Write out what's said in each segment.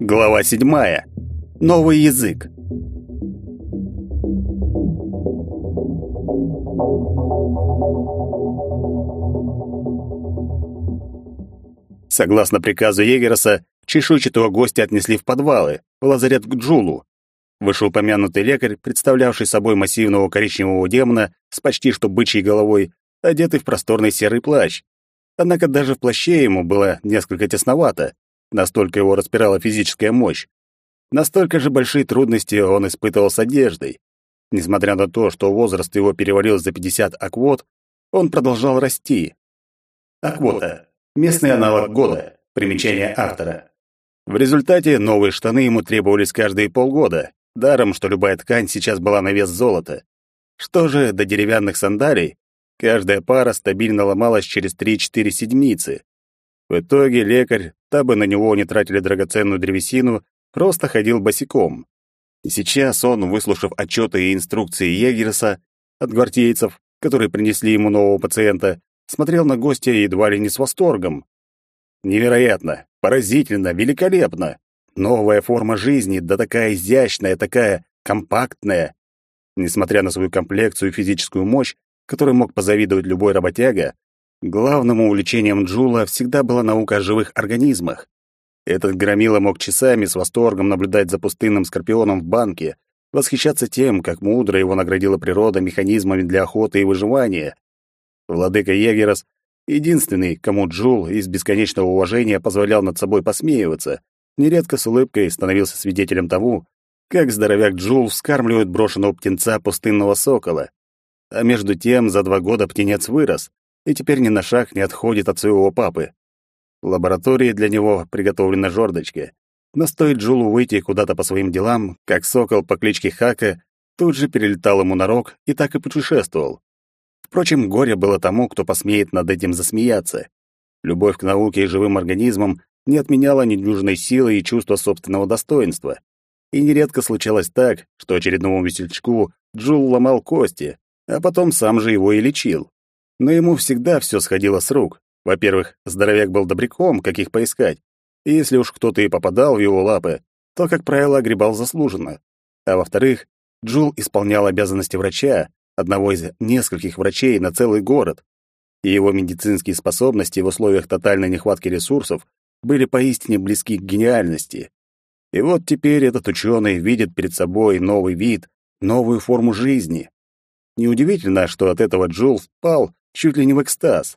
Глава седьмая. Новый язык. Согласно приказу Егероса, чешуйчатого гостя отнесли в подвалы, в лазарет к Джулу. Вышеупомянутый лекарь, представлявший собой массивного коричневого демона с почти что бычьей головой, одетый в просторный серый плащ. Однако даже в плаще ему было несколько тесновато, настолько его распирала физическая мощь. Настолько же большие трудности он испытывал с одеждой. Несмотря на то, что возраст его перевалил за 50 аквот, он продолжал расти. Аквота — местный аналог года, примечание автора. В результате новые штаны ему требовались каждые полгода, даром, что любая ткань сейчас была на вес золота. Что же до деревянных сандалий, каждая пара стабильно ломалась через 3-4 седмицы. В итоге лекарь, дабы на него не тратили драгоценную древесину, просто ходил босиком. И сейчас он, выслушав отчеты и инструкции Егерса от гвардейцев, которые принесли ему нового пациента, смотрел на гостя едва ли не с восторгом. Невероятно, поразительно, великолепно. Новая форма жизни, да такая изящная, такая компактная. Несмотря на свою комплекцию и физическую мощь, которой мог позавидовать любой работяга, главным увлечением Джула всегда была наука о живых организмах. Этот громила мог часами с восторгом наблюдать за пустынным скорпионом в банке, восхищаться тем, как мудро его наградила природа механизмами для охоты и выживания. Владыка Егерос — единственный, кому Джул из бесконечного уважения позволял над собой посмеиваться, нередко с улыбкой становился свидетелем того, как здоровяк Джул вскармливает брошенного птенца пустынного сокола. А между тем за два года птенец вырос и теперь ни на шаг не отходит от своего папы. В лаборатории для него приготовлена жердочка. Но стоит Джулу выйти куда-то по своим делам, как сокол по кличке Хака тут же перелетал ему на рог и так и путешествовал. Впрочем, горе было тому, кто посмеет над этим засмеяться. Любовь к науке и живым организмам не отменяла недюжной силы и чувства собственного достоинства. И нередко случалось так, что очередному весельчаку Джул ломал кости, а потом сам же его и лечил. Но ему всегда все сходило с рук. Во-первых, здоровяк был добряком, каких поискать. И если уж кто-то и попадал в его лапы, то, как правило, огребал заслуженно. А во-вторых, Джул исполнял обязанности врача, одного из нескольких врачей на целый город. И его медицинские способности в условиях тотальной нехватки ресурсов были поистине близки к гениальности. И вот теперь этот ученый видит перед собой новый вид, новую форму жизни. Неудивительно, что от этого Джул впал чуть ли не в экстаз.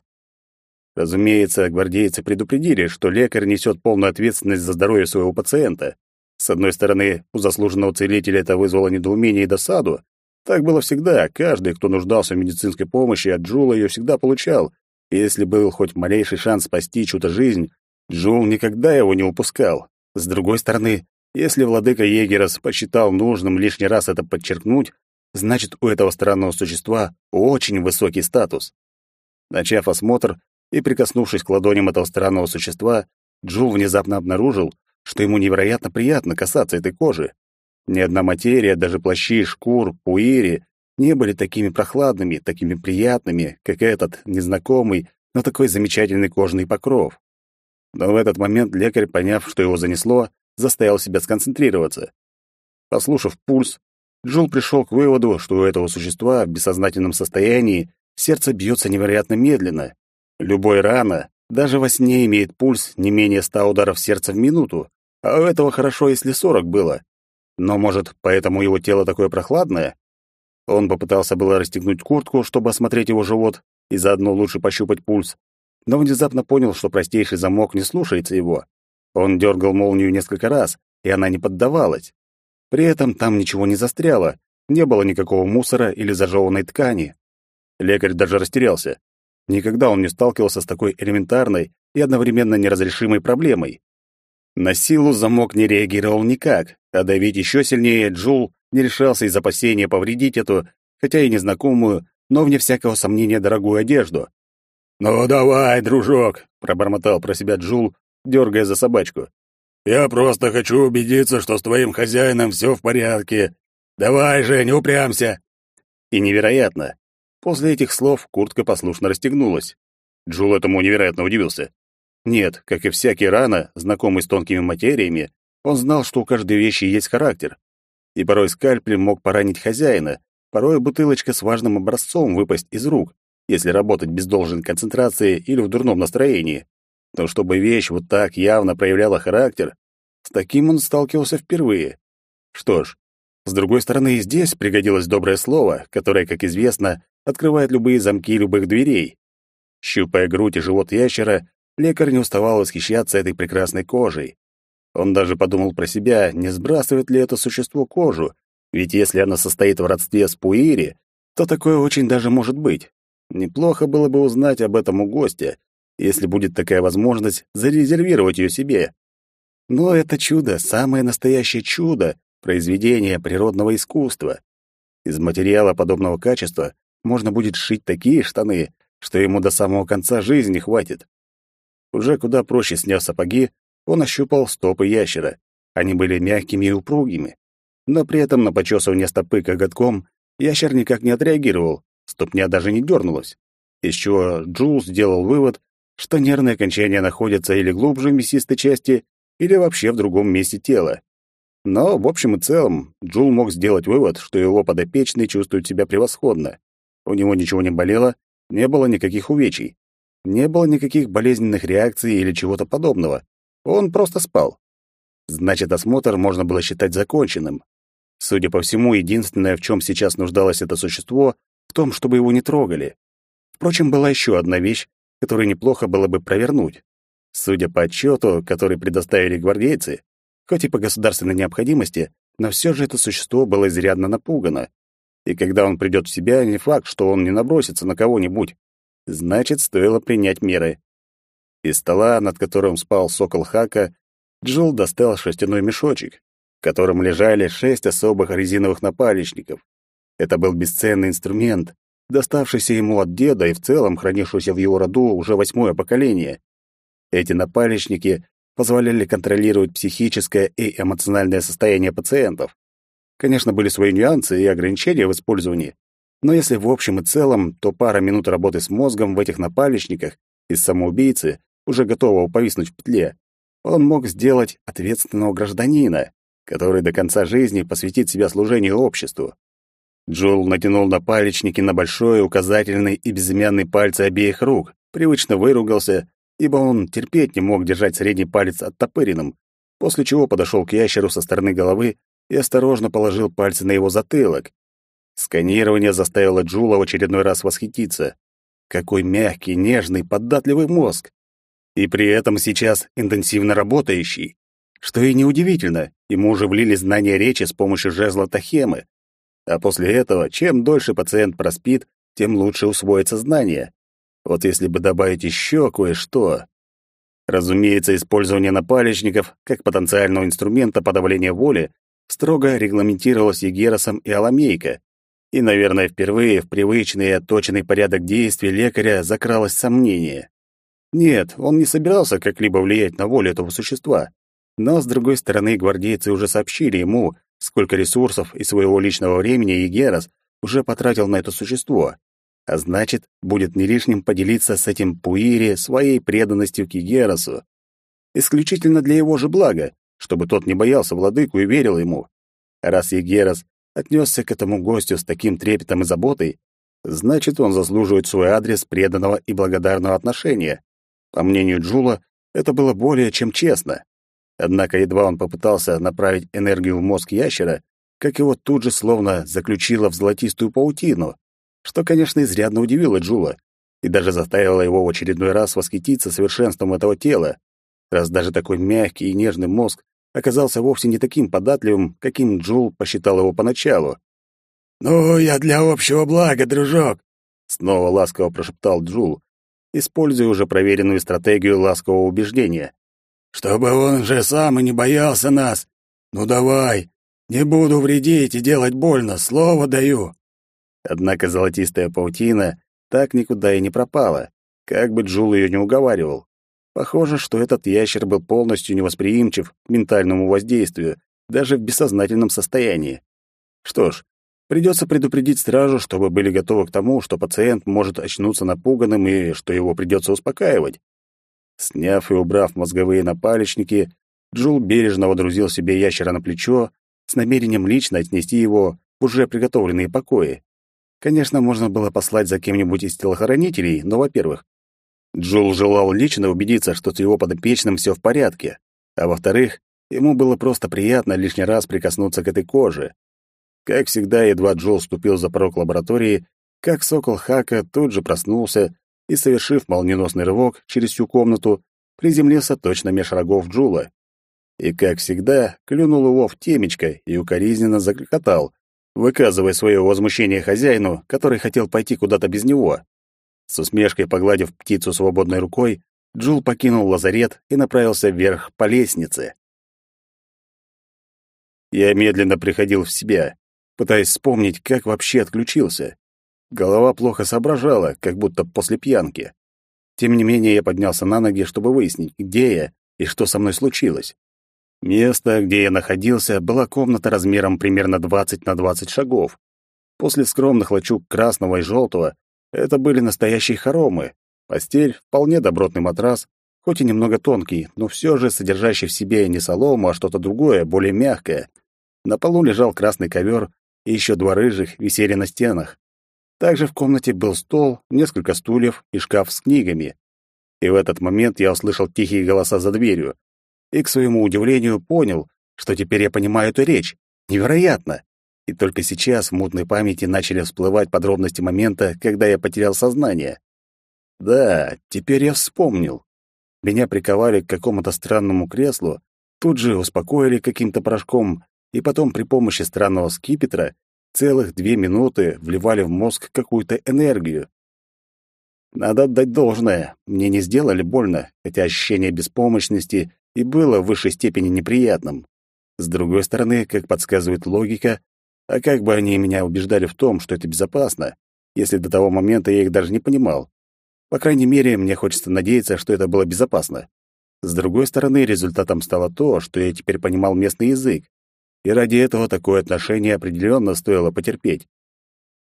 Разумеется, гвардейцы предупредили, что лекарь несет полную ответственность за здоровье своего пациента. С одной стороны, у заслуженного целителя это вызвало недоумение и досаду. Так было всегда. Каждый, кто нуждался в медицинской помощи, от Джула ее всегда получал. И если был хоть малейший шанс спасти чью-то жизнь, Джул никогда его не упускал. С другой стороны, если владыка Егерос посчитал нужным лишний раз это подчеркнуть, значит, у этого странного существа очень высокий статус. Начав осмотр, и, прикоснувшись к ладоням этого странного существа, Джул внезапно обнаружил, что ему невероятно приятно касаться этой кожи. Ни одна материя, даже плащи, шкур, пуири не были такими прохладными, такими приятными, как этот незнакомый, но такой замечательный кожный покров. Но в этот момент лекарь, поняв, что его занесло, заставил себя сконцентрироваться. Послушав пульс, Джул пришел к выводу, что у этого существа в бессознательном состоянии сердце бьется невероятно медленно, Любой рана, даже во сне имеет пульс не менее ста ударов сердца в минуту, а у этого хорошо, если сорок было. Но, может, поэтому его тело такое прохладное? Он попытался было расстегнуть куртку, чтобы осмотреть его живот и заодно лучше пощупать пульс, но внезапно понял, что простейший замок не слушается его. Он дергал молнию несколько раз, и она не поддавалась. При этом там ничего не застряло, не было никакого мусора или зажеванной ткани. Лекарь даже растерялся. Никогда он не сталкивался с такой элементарной и одновременно неразрешимой проблемой. На силу замок не реагировал никак, а давить еще сильнее Джул не решался из опасения повредить эту, хотя и незнакомую, но, вне всякого сомнения, дорогую одежду. «Ну давай, дружок», — пробормотал про себя Джул, дергая за собачку. «Я просто хочу убедиться, что с твоим хозяином все в порядке. Давай же, не упрямся». и невероятно. После этих слов куртка послушно расстегнулась. Джул этому невероятно удивился. Нет, как и всякий рано, знакомый с тонкими материями, он знал, что у каждой вещи есть характер. И порой скальпель мог поранить хозяина, порой бутылочка с важным образцом выпасть из рук, если работать без должной концентрации или в дурном настроении. Но чтобы вещь вот так явно проявляла характер, с таким он сталкивался впервые. Что ж, с другой стороны, и здесь пригодилось доброе слово, которое, как известно, открывает любые замки любых дверей. Щупая грудь и живот ящера, лекарь не уставал восхищаться этой прекрасной кожей. Он даже подумал про себя, не сбрасывает ли это существо кожу, ведь если она состоит в родстве с Пуири, то такое очень даже может быть. Неплохо было бы узнать об этом у гостя, если будет такая возможность зарезервировать ее себе. Но это чудо, самое настоящее чудо, произведение природного искусства. Из материала подобного качества можно будет сшить такие штаны, что ему до самого конца жизни хватит. Уже куда проще сняв сапоги, он ощупал стопы ящера. Они были мягкими и упругими. Но при этом на почесывание стопы коготком ящер никак не отреагировал, Ступня даже не дернулась. Из чего Джул сделал вывод, что нервные окончания находятся или глубже в мясистой части, или вообще в другом месте тела. Но, в общем и целом, Джул мог сделать вывод, что его подопечный чувствует себя превосходно. У него ничего не болело, не было никаких увечий. Не было никаких болезненных реакций или чего-то подобного. Он просто спал. Значит, осмотр можно было считать законченным. Судя по всему, единственное, в чем сейчас нуждалось это существо, в том, чтобы его не трогали. Впрочем, была еще одна вещь, которую неплохо было бы провернуть. Судя по отчету, который предоставили гвардейцы, хоть и по государственной необходимости, но все же это существо было изрядно напугано. И когда он придет в себя, не факт, что он не набросится на кого-нибудь. Значит, стоило принять меры. Из стола, над которым спал сокол Хака, Джул достал шерстяной мешочек, в котором лежали шесть особых резиновых напалечников. Это был бесценный инструмент, доставшийся ему от деда и в целом хранившийся в его роду уже восьмое поколение. Эти напалечники позволяли контролировать психическое и эмоциональное состояние пациентов. Конечно, были свои нюансы и ограничения в использовании, но если в общем и целом, то пара минут работы с мозгом в этих напалечниках из самоубийцы, уже готового повиснуть в петле, он мог сделать ответственного гражданина, который до конца жизни посвятит себя служению обществу. Джул натянул на палечники на большой, указательный и безымянный пальцы обеих рук, привычно выругался, ибо он терпеть не мог держать средний палец оттопыренным, после чего подошел к ящеру со стороны головы и осторожно положил пальцы на его затылок. Сканирование заставило Джула в очередной раз восхититься. Какой мягкий, нежный, податливый мозг! И при этом сейчас интенсивно работающий. Что и неудивительно, ему уже влили знания речи с помощью жезла Тахемы, а после этого, чем дольше пациент проспит, тем лучше усвоится знание. Вот если бы добавить еще кое-что. Разумеется, использование напалечников как потенциального инструмента подавления воли строго регламентировалось Егеросом и Аламейко. И, наверное, впервые в привычный и отточенный порядок действий лекаря закралось сомнение. Нет, он не собирался как-либо влиять на волю этого существа. Но, с другой стороны, гвардейцы уже сообщили ему, сколько ресурсов и своего личного времени Егерас уже потратил на это существо. А значит, будет не лишним поделиться с этим Пуири своей преданностью к Егерасу. Исключительно для его же блага, чтобы тот не боялся владыку и верил ему. раз Егерас отнесся к этому гостю с таким трепетом и заботой, значит, он заслуживает свой адрес преданного и благодарного отношения. По мнению Джула, это было более чем честно. Однако едва он попытался направить энергию в мозг ящера, как его тут же словно заключило в золотистую паутину, что, конечно, изрядно удивило Джула и даже заставило его в очередной раз восхититься совершенством этого тела, раз даже такой мягкий и нежный мозг оказался вовсе не таким податливым, каким Джул посчитал его поначалу. «Ну, я для общего блага, дружок!» — снова ласково прошептал Джул, используя уже проверенную стратегию ласкового убеждения. Чтобы он же сам и не боялся нас. Ну давай, не буду вредить и делать больно, слово даю. Однако золотистая паутина так никуда и не пропала, как бы Джул ее не уговаривал. Похоже, что этот ящер был полностью невосприимчив к ментальному воздействию, даже в бессознательном состоянии. Что ж, Придется предупредить стражу, чтобы были готовы к тому, что пациент может очнуться напуганным и что его придется успокаивать. Сняв и убрав мозговые напалечники, Джул бережно водрузил себе ящера на плечо с намерением лично отнести его в уже приготовленные покои. Конечно, можно было послать за кем-нибудь из телохранителей, но, во-первых, Джул желал лично убедиться, что с его подопечным все в порядке, а во-вторых, ему было просто приятно лишний раз прикоснуться к этой коже. Как всегда, едва Джул ступил за порог лаборатории, как сокол Хака тут же проснулся и, совершив молниеносный рывок через всю комнату, приземлился точно меж рогов Джула. И, как всегда, клюнул его в темечко и укоризненно закрикотал, выказывая свое возмущение хозяину, который хотел пойти куда-то без него. С усмешкой погладив птицу свободной рукой, Джул покинул лазарет и направился вверх по лестнице. Я медленно приходил в себя, пытаясь вспомнить, как вообще отключился. Голова плохо соображала, как будто после пьянки. Тем не менее, я поднялся на ноги, чтобы выяснить, где я и что со мной случилось. Место, где я находился, была комната размером примерно 20 на 20 шагов. После скромных лачуг красного и желтого это были настоящие хоромы. Постель — вполне добротный матрас, хоть и немного тонкий, но все же содержащий в себе не солому, а что-то другое, более мягкое. На полу лежал красный ковер, и еще два рыжих висели на стенах. Также в комнате был стол, несколько стульев и шкаф с книгами. И в этот момент я услышал тихие голоса за дверью и, к своему удивлению, понял, что теперь я понимаю эту речь. Невероятно! И только сейчас в мутной памяти начали всплывать подробности момента, когда я потерял сознание. Да, теперь я вспомнил. Меня приковали к какому-то странному креслу, тут же успокоили каким-то порошком, и потом при помощи странного скипетра целых две минуты вливали в мозг какую-то энергию. Надо отдать должное, мне не сделали больно, хотя ощущение беспомощности и было в высшей степени неприятным. С другой стороны, как подсказывает логика, а как бы они меня убеждали в том, что это безопасно, если до того момента я их даже не понимал. По крайней мере, мне хочется надеяться, что это было безопасно. С другой стороны, результатом стало то, что я теперь понимал местный язык, и ради этого такое отношение определенно стоило потерпеть.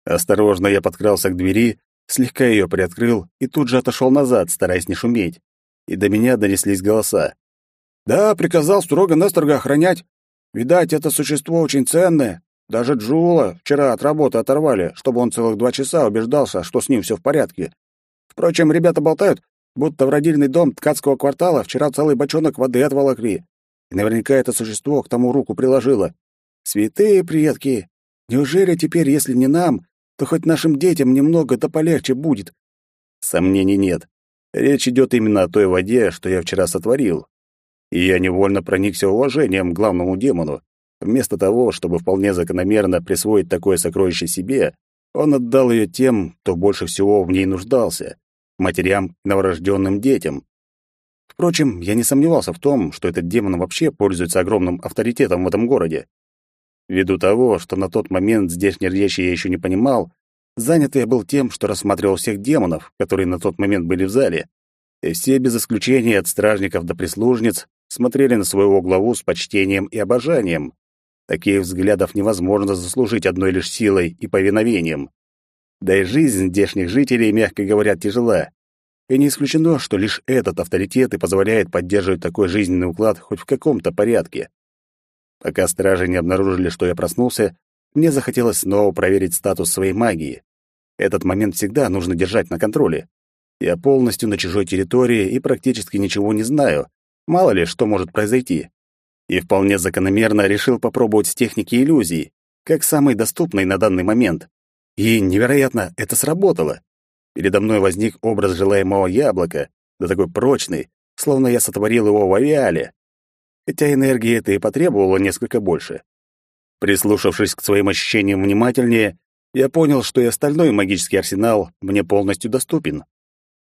Осторожно я подкрался к двери, слегка ее приоткрыл и тут же отошел назад, стараясь не шуметь. И до меня донеслись голоса. Да, приказал строго-настрого охранять. Видать, это существо очень ценное. Даже Джула вчера от работы оторвали, чтобы он целых два часа убеждался, что с ним все в порядке. Впрочем, ребята болтают, будто в родильный дом ткацкого квартала вчера целый бочонок воды отволокли. И наверняка это существо к тому руку приложило. Святые предки! Неужели теперь, если не нам, то хоть нашим детям немного да полегче будет? Сомнений нет. Речь идет именно о той воде, что я вчера сотворил, и я невольно проникся уважением к главному демону. Вместо того, чтобы вполне закономерно присвоить такое сокровище себе, он отдал ее тем, кто больше всего в ней нуждался — матерям новорожденным детям. Впрочем, я не сомневался в том, что этот демон вообще пользуется огромным авторитетом в этом городе. Ввиду того, что на тот момент здешние речи я еще не понимал, занят я был тем, что рассматривал всех демонов, которые на тот момент были в зале, и все без исключения от стражников до прислужниц смотрели на своего главу с почтением и обожанием. Таких взглядов невозможно заслужить одной лишь силой и повиновением. Да и жизнь здешних жителей, мягко говоря, тяжела. И не исключено, что лишь этот авторитет и позволяет поддерживать такой жизненный уклад хоть в каком-то порядке. Пока стражи не обнаружили, что я проснулся, мне захотелось снова проверить статус своей магии. Этот момент всегда нужно держать на контроле. Я полностью на чужой территории и практически ничего не знаю, Мало ли, что может произойти. И вполне закономерно решил попробовать с техники иллюзий, как самый доступный на данный момент. И невероятно, это сработало. Передо мной возник образ желаемого яблока, да такой прочный, словно я сотворил его в авиале. Хотя энергии это и потребовало несколько больше. Прислушавшись к своим ощущениям внимательнее, я понял, что и остальной магический арсенал мне полностью доступен.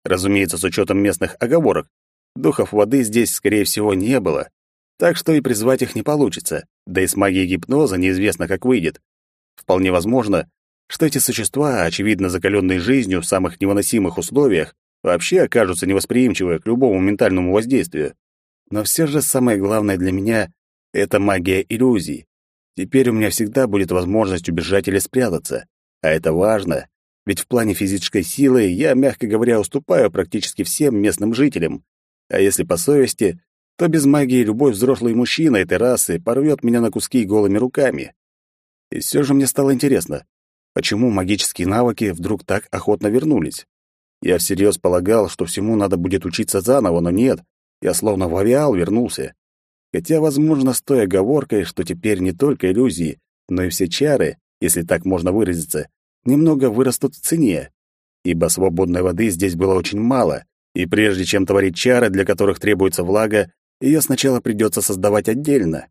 Разумеется, с учетом местных оговорок, Духов воды здесь, скорее всего, не было, так что и призвать их не получится, да и с магией гипноза неизвестно, как выйдет. Вполне возможно, что эти существа, очевидно закаленные жизнью в самых невыносимых условиях, вообще окажутся невосприимчивы к любому ментальному воздействию. Но все же самое главное для меня — это магия иллюзий. Теперь у меня всегда будет возможность убежать или спрятаться. А это важно, ведь в плане физической силы я, мягко говоря, уступаю практически всем местным жителям. А если по совести, то без магии любой взрослый мужчина этой расы порвет меня на куски голыми руками. И все же мне стало интересно, почему магические навыки вдруг так охотно вернулись. Я всерьез полагал, что всему надо будет учиться заново, но нет, я словно в авиал вернулся. Хотя, возможно, с той оговоркой, что теперь не только иллюзии, но и все чары, если так можно выразиться, немного вырастут в цене, ибо свободной воды здесь было очень мало, и прежде чем творить чары, для которых требуется влага, ее сначала придется создавать отдельно.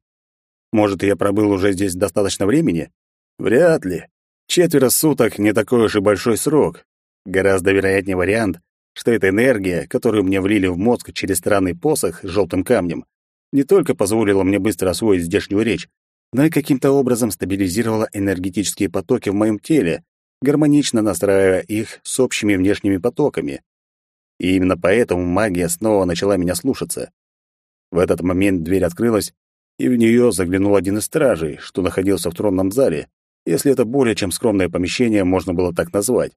Может, я пробыл уже здесь достаточно времени? Вряд ли. Четверо суток — не такой уж и большой срок. Гораздо вероятнее вариант, что эта энергия, которую мне влили в мозг через странный посох с желтым камнем, не только позволила мне быстро освоить здешнюю речь, но и каким-то образом стабилизировала энергетические потоки в моем теле, гармонично настраивая их с общими внешними потоками. И именно поэтому магия снова начала меня слушаться. В этот момент дверь открылась, и в нее заглянул один из стражей, что находился в тронном зале, если это более чем скромное помещение можно было так назвать.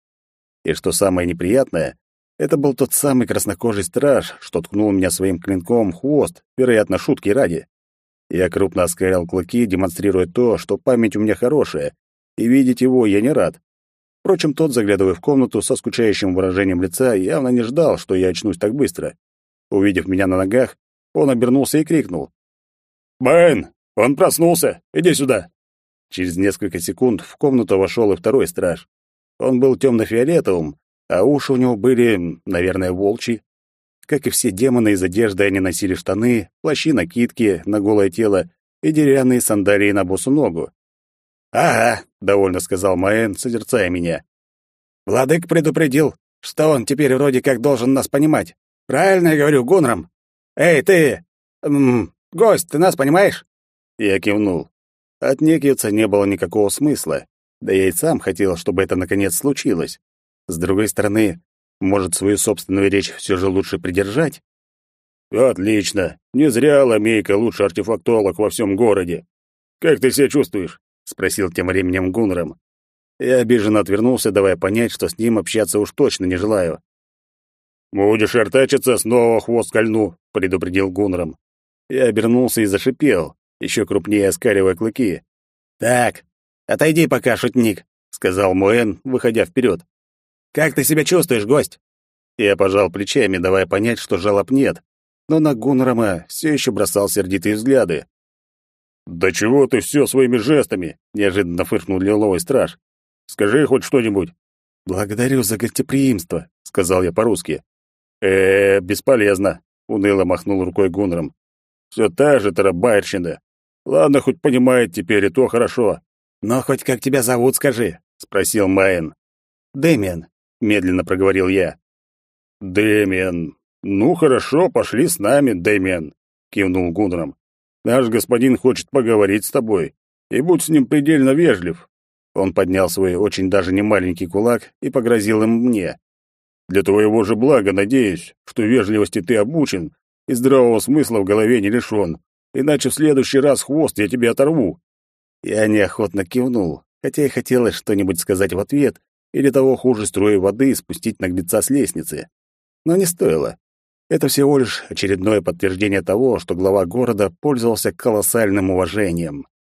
И что самое неприятное, это был тот самый краснокожий страж, что ткнул меня своим клинком хвост, вероятно, шутки ради. Я крупно оскалил клыки, демонстрируя то, что память у меня хорошая, и видеть его я не рад. Впрочем, тот, заглядывая в комнату со скучающим выражением лица, явно не ждал, что я очнусь так быстро. Увидев меня на ногах, он обернулся и крикнул. «Бэн, он проснулся! Иди сюда!» Через несколько секунд в комнату вошел и второй страж. Он был темно-фиолетовым, а уши у него были, наверное, волчьи. Как и все демоны из одежды, они носили штаны, плащи-накидки на голое тело и деревянные сандалии на босу ногу. «Ага», — довольно сказал Маэн, созерцая меня. «Владык предупредил, что он теперь вроде как должен нас понимать. Правильно я говорю, Гунрам? Эй, ты! М -м, гость, ты нас понимаешь?» Я кивнул. Отнекиваться не было никакого смысла. Да я и сам хотел, чтобы это наконец случилось. С другой стороны, может, свою собственную речь все же лучше придержать? Отлично. Не зря Ламейка лучший артефактолог во всем городе. Как ты себя чувствуешь? спросил тем временем Гуннером. Я обиженно отвернулся, давая понять, что с ним общаться уж точно не желаю. «Будешь артачиться, снова хвост кольну», — предупредил Гуннером. Я обернулся и зашипел, еще крупнее оскаливая клыки. «Так, отойди пока, шутник», — сказал Муэн, выходя вперед. Как ты себя чувствуешь, гость?» Я пожал плечами, давая понять, что жалоб нет, но на Гунрама все еще бросал сердитые взгляды. «Да чего ты все своими жестами?» — неожиданно фыркнул лиловый страж. «Скажи хоть что-нибудь». «Благодарю за гостеприимство», — сказал я по-русски. э, бесполезно», — уныло махнул рукой Гунрам. «Все та же тарабайрщина. Ладно, хоть понимает теперь, и то хорошо». «Но хоть как тебя зовут, скажи», — спросил Майен. «Дэмиан медленно проговорил я. Дэмиан. Ну хорошо, пошли с нами, Дэмиан, кивнул Гундрам. Наш господин хочет поговорить с тобой, и будь с ним предельно вежлив. Он поднял свой очень даже не маленький кулак и погрозил им мне. Для твоего же блага надеюсь, что вежливости ты обучен и здравого смысла в голове не лишен, иначе в следующий раз хвост я тебе оторву. Я неохотно кивнул, хотя и хотелось что-нибудь сказать в ответ, или того хуже струей воды спустить наглеца с лестницы. Но не стоило. Это всего лишь очередное подтверждение того, что глава города пользовался колоссальным уважением.